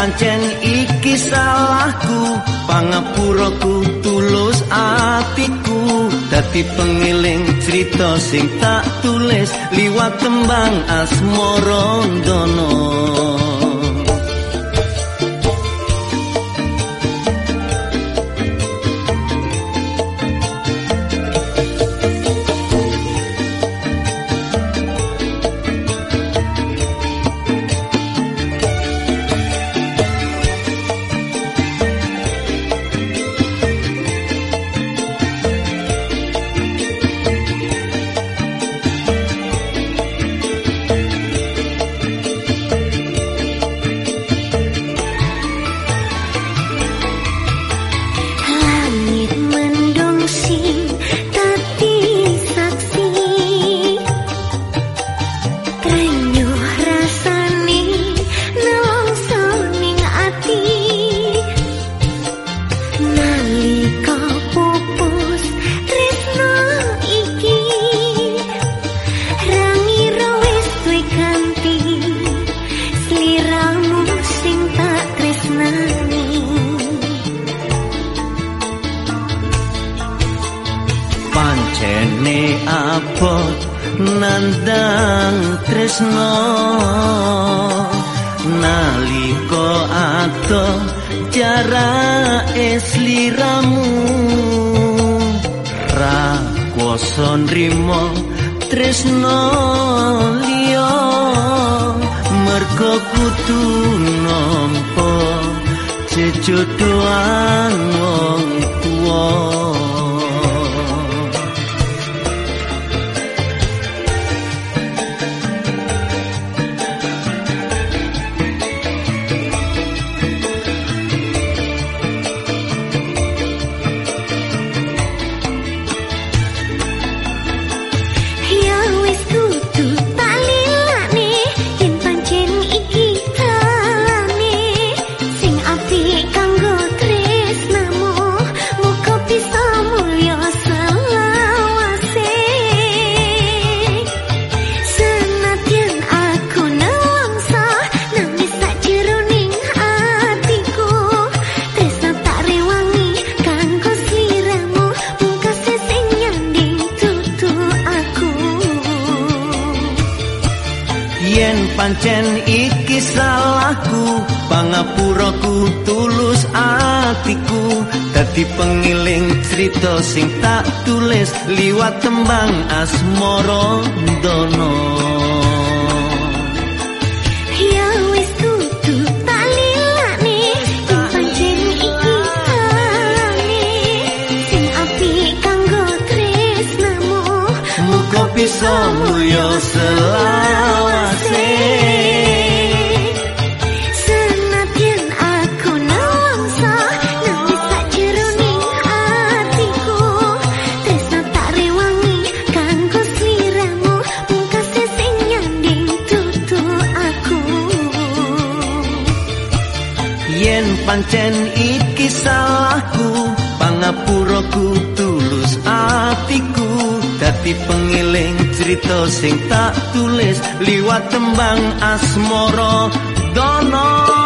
pancen iki salahku pangapuraku tulus atiku. Dadi pengiling cerita sing tak tulis liwat tembang asmara dono pancen iki salahku pangapuraku tulus atiku. Dadi pengiling cerita sing tak tulis liwat tembang asmara dono Bisa mulya selawase pancen iki salahku pangapuraku tulus atiku. Dadi pengiling cerita sing tak tulis liwat tembang asmoro dono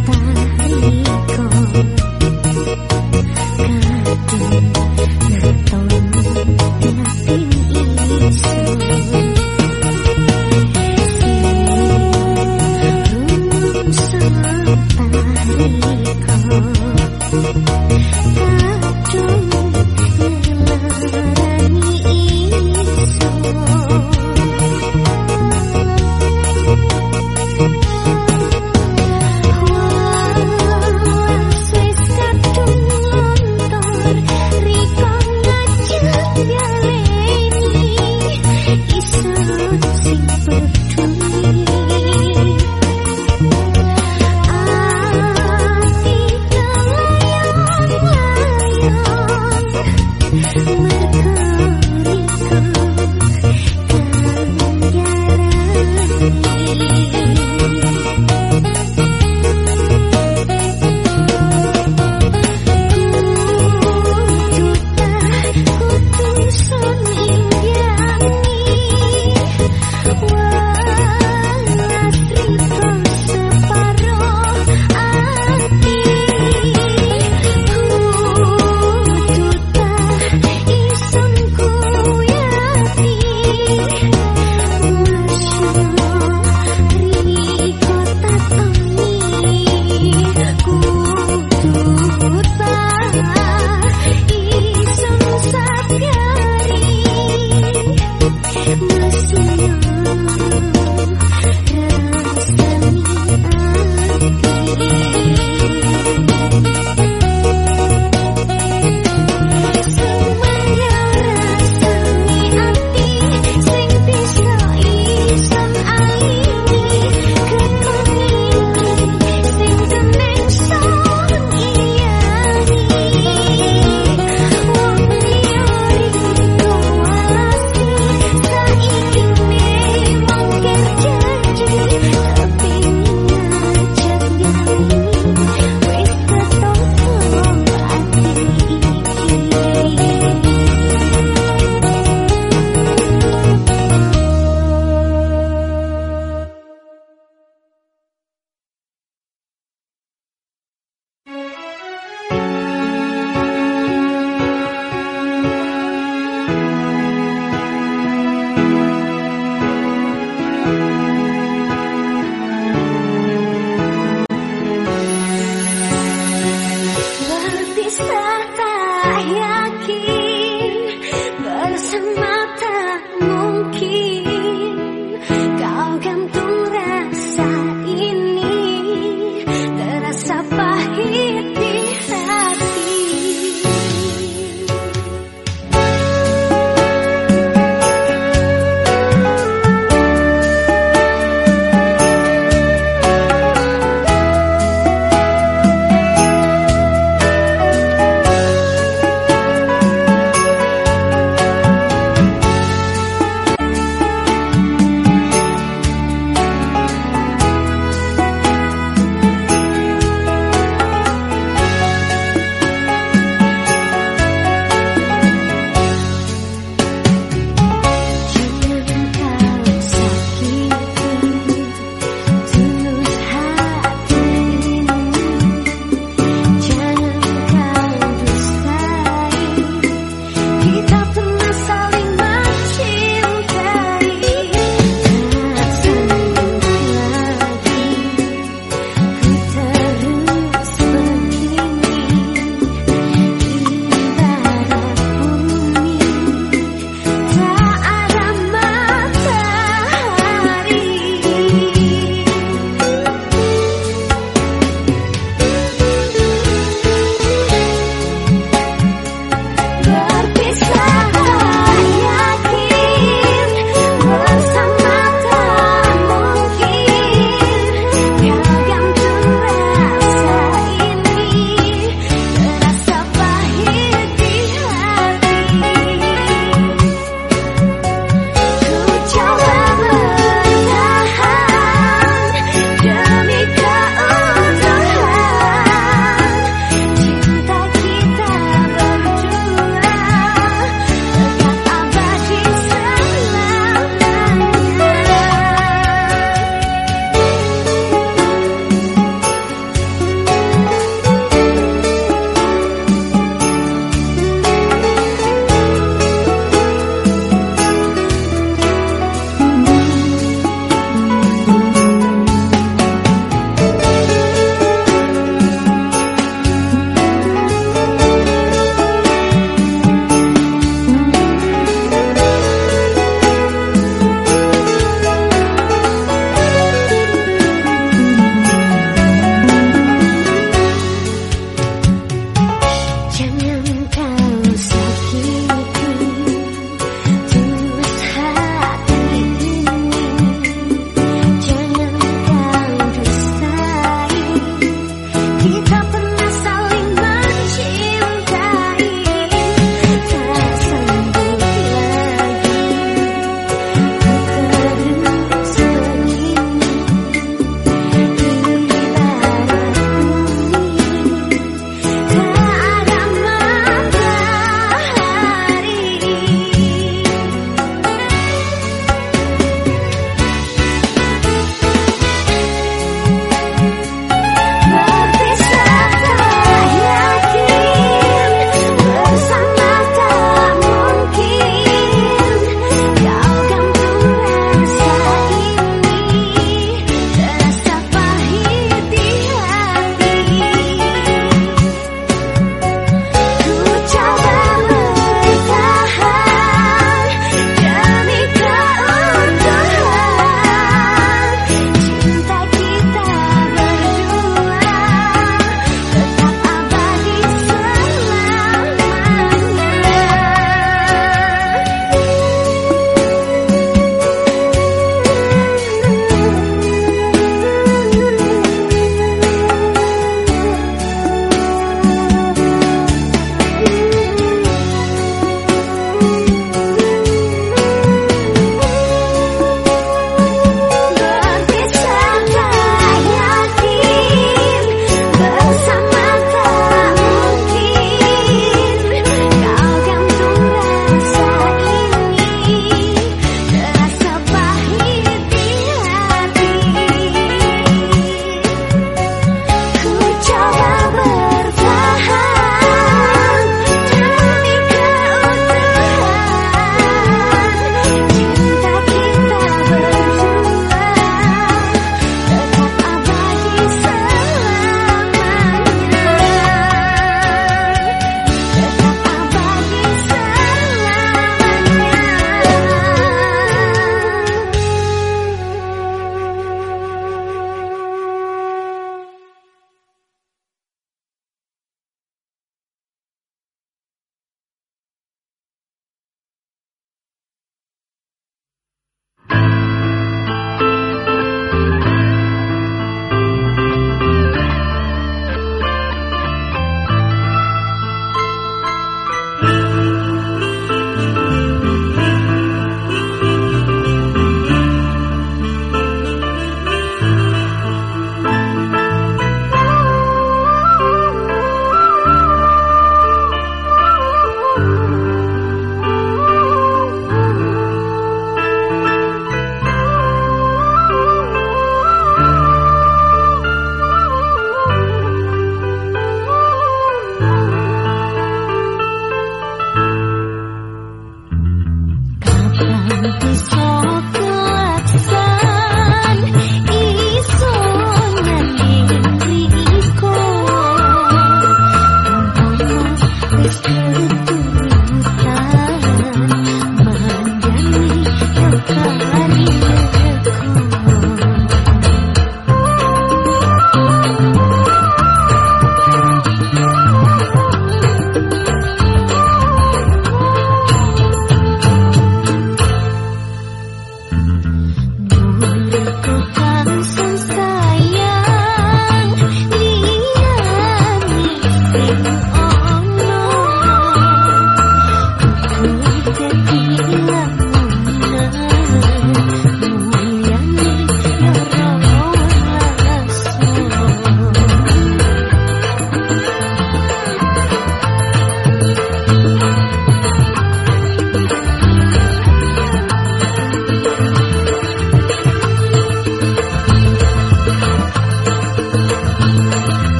Thank.